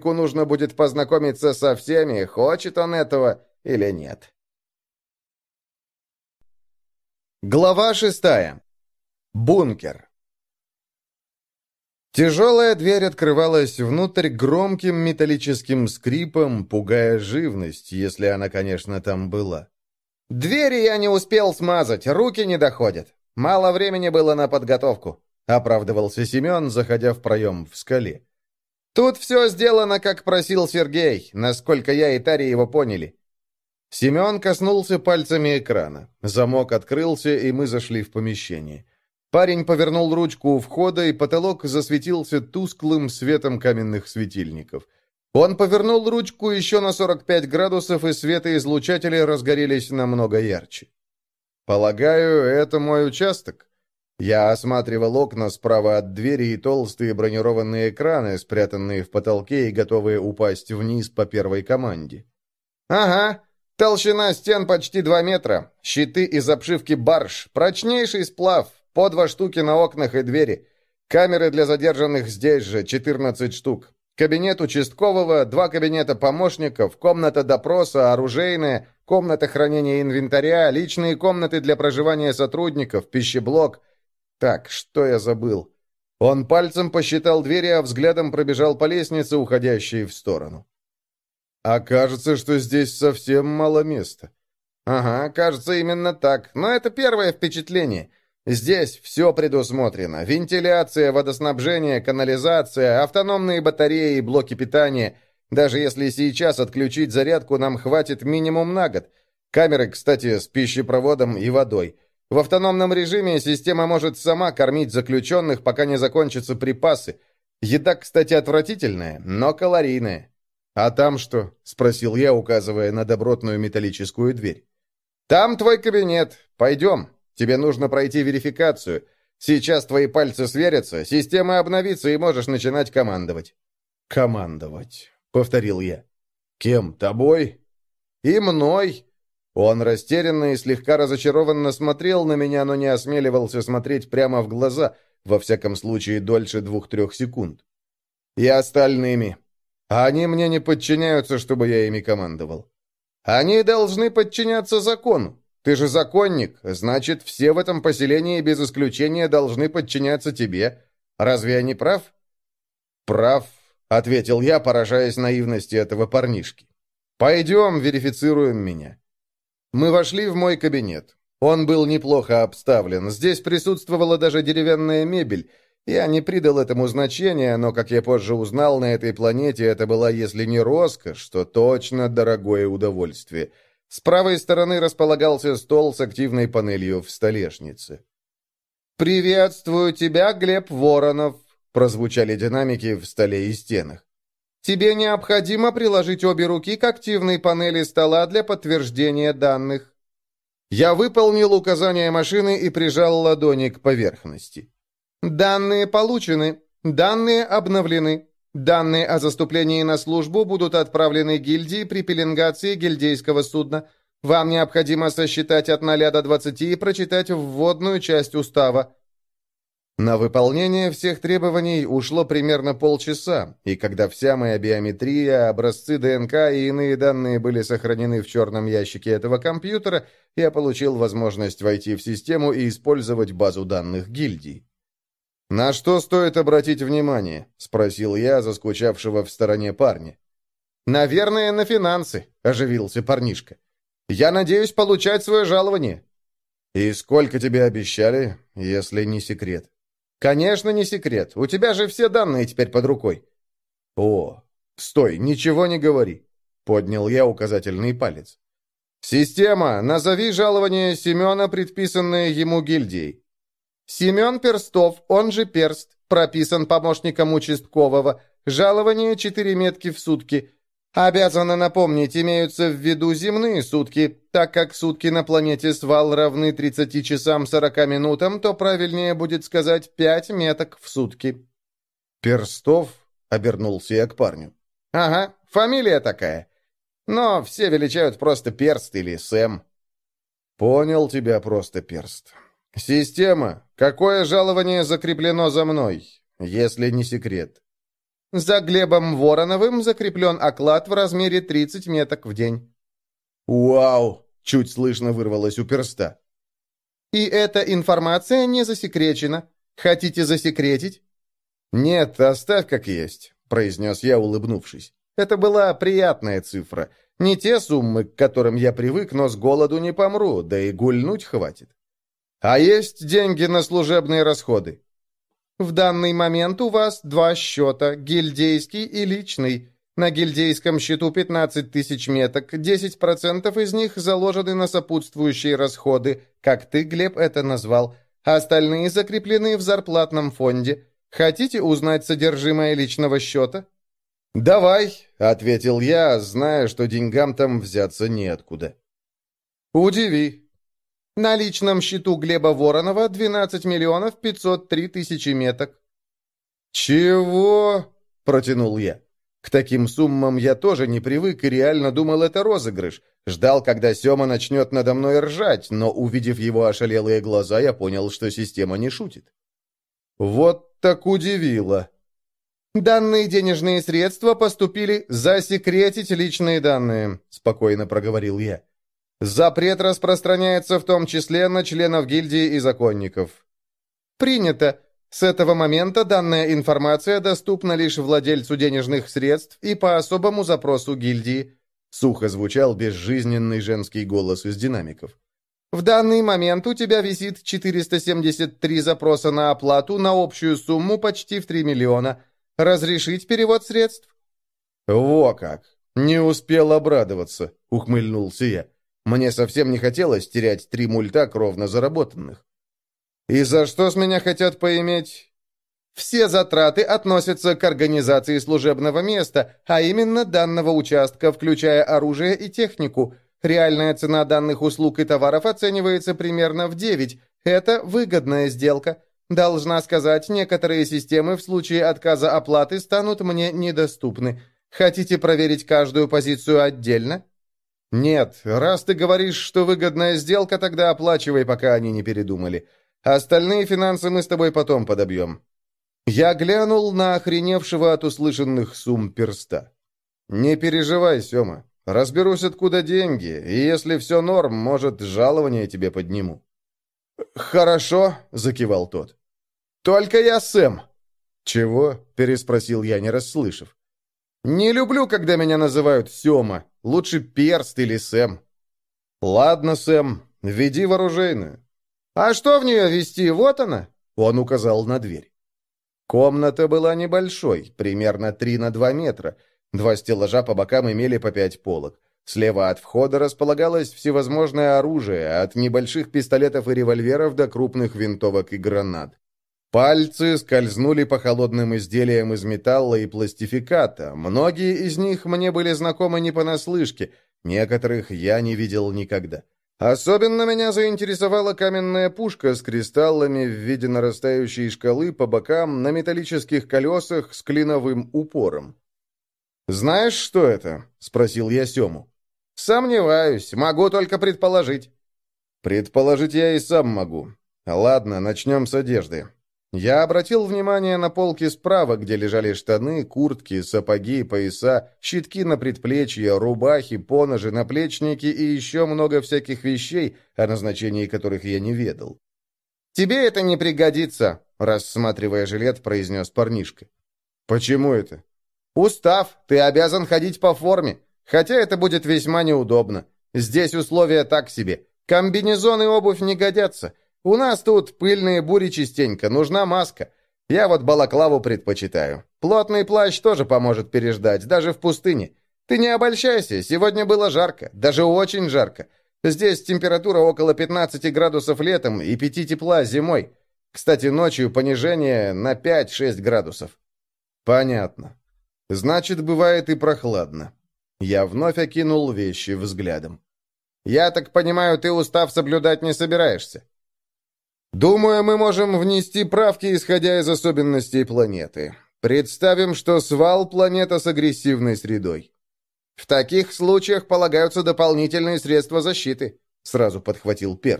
Пареньку нужно будет познакомиться со всеми, хочет он этого или нет. Глава шестая. Бункер. Тяжелая дверь открывалась внутрь громким металлическим скрипом, пугая живность, если она, конечно, там была. «Двери я не успел смазать, руки не доходят. Мало времени было на подготовку», — оправдывался Семен, заходя в проем в скале. «Тут все сделано, как просил Сергей, насколько я и Тари его поняли». Семен коснулся пальцами экрана. Замок открылся, и мы зашли в помещение. Парень повернул ручку у входа, и потолок засветился тусклым светом каменных светильников. Он повернул ручку еще на 45 градусов, и светоизлучатели разгорелись намного ярче. «Полагаю, это мой участок?» Я осматривал окна справа от двери и толстые бронированные экраны, спрятанные в потолке и готовые упасть вниз по первой команде. «Ага, толщина стен почти 2 метра, щиты из обшивки барж, прочнейший сплав, по два штуки на окнах и двери. Камеры для задержанных здесь же, 14 штук. Кабинет участкового, два кабинета помощников, комната допроса, оружейная, комната хранения инвентаря, личные комнаты для проживания сотрудников, пищеблок. Так, что я забыл? Он пальцем посчитал двери, а взглядом пробежал по лестнице, уходящей в сторону. А кажется, что здесь совсем мало места. Ага, кажется именно так. Но это первое впечатление. Здесь все предусмотрено. Вентиляция, водоснабжение, канализация, автономные батареи и блоки питания. Даже если сейчас отключить зарядку, нам хватит минимум на год. Камеры, кстати, с пищепроводом и водой. В автономном режиме система может сама кормить заключенных, пока не закончатся припасы. Еда, кстати, отвратительная, но калорийная. «А там что?» — спросил я, указывая на добротную металлическую дверь. «Там твой кабинет. Пойдем». Тебе нужно пройти верификацию. Сейчас твои пальцы сверятся, система обновится, и можешь начинать командовать». «Командовать», — повторил я. «Кем? Тобой?» «И мной». Он растерянно и слегка разочарованно смотрел на меня, но не осмеливался смотреть прямо в глаза, во всяком случае дольше двух-трех секунд. «И остальными. Они мне не подчиняются, чтобы я ими командовал. Они должны подчиняться закону. Ты же законник, значит, все в этом поселении без исключения должны подчиняться тебе. Разве я не прав?» «Прав», — ответил я, поражаясь наивности этого парнишки. «Пойдем, верифицируем меня». Мы вошли в мой кабинет. Он был неплохо обставлен. Здесь присутствовала даже деревянная мебель. Я не придал этому значения, но, как я позже узнал, на этой планете это была, если не роскошь, то точно дорогое удовольствие — с правой стороны располагался стол с активной панелью в столешнице. «Приветствую тебя, Глеб Воронов», — прозвучали динамики в столе и стенах. «Тебе необходимо приложить обе руки к активной панели стола для подтверждения данных». Я выполнил указания машины и прижал ладони к поверхности. «Данные получены. Данные обновлены. Данные о заступлении на службу будут отправлены гильдии при пеленгации гильдейского судна. Вам необходимо сосчитать от 0 до 20 и прочитать вводную часть устава. На выполнение всех требований ушло примерно полчаса, и когда вся моя биометрия, образцы ДНК и иные данные были сохранены в черном ящике этого компьютера, я получил возможность войти в систему и использовать базу данных гильдии. «На что стоит обратить внимание?» — спросил я, заскучавшего в стороне парня. «Наверное, на финансы», — оживился парнишка. «Я надеюсь получать свое жалование». «И сколько тебе обещали, если не секрет?» «Конечно, не секрет. У тебя же все данные теперь под рукой». «О, стой, ничего не говори», — поднял я указательный палец. «Система, назови жалование Семена, предписанное ему гильдией». Семен Перстов, он же Перст, прописан помощником участкового. Жалование четыре метки в сутки. Обязана напомнить, имеются в виду земные сутки. Так как сутки на планете Свал равны 30 часам 40 минутам, то правильнее будет сказать 5 меток в сутки. «Перстов?» — обернулся я к парню. «Ага, фамилия такая. Но все величают просто Перст или Сэм». «Понял тебя просто, Перст. «Система, какое жалование закреплено за мной, если не секрет?» За Глебом Вороновым закреплен оклад в размере 30 меток в день». «Вау!» — чуть слышно вырвалось у перста. «И эта информация не засекречена. Хотите засекретить?» «Нет, оставь как есть», — произнес я, улыбнувшись. «Это была приятная цифра. Не те суммы, к которым я привык, но с голоду не помру, да и гульнуть хватит. А есть деньги на служебные расходы?» В данный момент у вас два счета, гильдейский и личный. На гильдейском счету 15 тысяч меток, 10% из них заложены на сопутствующие расходы, как ты, Глеб, это назвал. Остальные закреплены в зарплатном фонде. Хотите узнать содержимое личного счета? «Давай», — ответил я, зная, что деньгам там взяться неоткуда. «Удиви», на личном счету Глеба Воронова 12 миллионов 503 тысячи меток». «Чего?» – протянул я. К таким суммам я тоже не привык и реально думал, это розыгрыш. Ждал, когда Сема начнет надо мной ржать, но, увидев его ошалелые глаза, я понял, что система не шутит. Вот так удивило. «Данные денежные средства поступили засекретить личные данные», – спокойно проговорил я. Запрет распространяется в том числе на членов гильдии и законников. Принято. С этого момента данная информация доступна лишь владельцу денежных средств и по особому запросу гильдии. Сухо звучал безжизненный женский голос из динамиков. В данный момент у тебя висит 473 запроса на оплату на общую сумму почти в 3 миллиона. Разрешить перевод средств? Во как! Не успел обрадоваться, ухмыльнулся я. Мне совсем не хотелось терять три мульта кровно заработанных. «И за что с меня хотят поиметь?» «Все затраты относятся к организации служебного места, а именно данного участка, включая оружие и технику. Реальная цена данных услуг и товаров оценивается примерно в 9. Это выгодная сделка. Должна сказать, некоторые системы в случае отказа оплаты станут мне недоступны. Хотите проверить каждую позицию отдельно?» «Нет, раз ты говоришь, что выгодная сделка, тогда оплачивай, пока они не передумали. Остальные финансы мы с тобой потом подобьем». Я глянул на охреневшего от услышанных сумм перста. «Не переживай, Сема. Разберусь, откуда деньги, и если все норм, может, жалование тебе подниму». «Хорошо», — закивал тот. «Только я Сэм». «Чего?» — переспросил я, не расслышав. «Не люблю, когда меня называют Сема. Лучше Перст или Сэм». «Ладно, Сэм, веди в оружейную». «А что в нее вести? Вот она!» Он указал на дверь. Комната была небольшой, примерно 3 на 2 метра. Два стеллажа по бокам имели по пять полок. Слева от входа располагалось всевозможное оружие, от небольших пистолетов и револьверов до крупных винтовок и гранат. Пальцы скользнули по холодным изделиям из металла и пластификата. Многие из них мне были знакомы не понаслышке, некоторых я не видел никогда. Особенно меня заинтересовала каменная пушка с кристаллами в виде нарастающей шкалы по бокам на металлических колесах с клиновым упором. «Знаешь, что это?» — спросил я Сему. «Сомневаюсь, могу только предположить». «Предположить я и сам могу. Ладно, начнем с одежды. Я обратил внимание на полки справа, где лежали штаны, куртки, сапоги, пояса, щитки на предплечья, рубахи, поножи, наплечники и еще много всяких вещей, о назначении которых я не ведал. «Тебе это не пригодится», — рассматривая жилет, произнес парнишка. «Почему это?» «Устав. Ты обязан ходить по форме. Хотя это будет весьма неудобно. Здесь условия так себе. Комбинезон и обувь не годятся. У нас тут пыльные бури частенько, нужна маска. Я вот балаклаву предпочитаю. Плотный плащ тоже поможет переждать, даже в пустыне. Ты не обольщайся, сегодня было жарко, даже очень жарко. Здесь температура около 15 градусов летом и 5 тепла зимой. Кстати, ночью понижение на 5-6 градусов. Понятно. Значит, бывает и прохладно. Я вновь окинул вещи взглядом. Я так понимаю, ты устав соблюдать не собираешься? Думаю, мы можем внести правки, исходя из особенностей планеты. Представим, что свал – планета с агрессивной средой. В таких случаях полагаются дополнительные средства защиты, сразу подхватил Перс.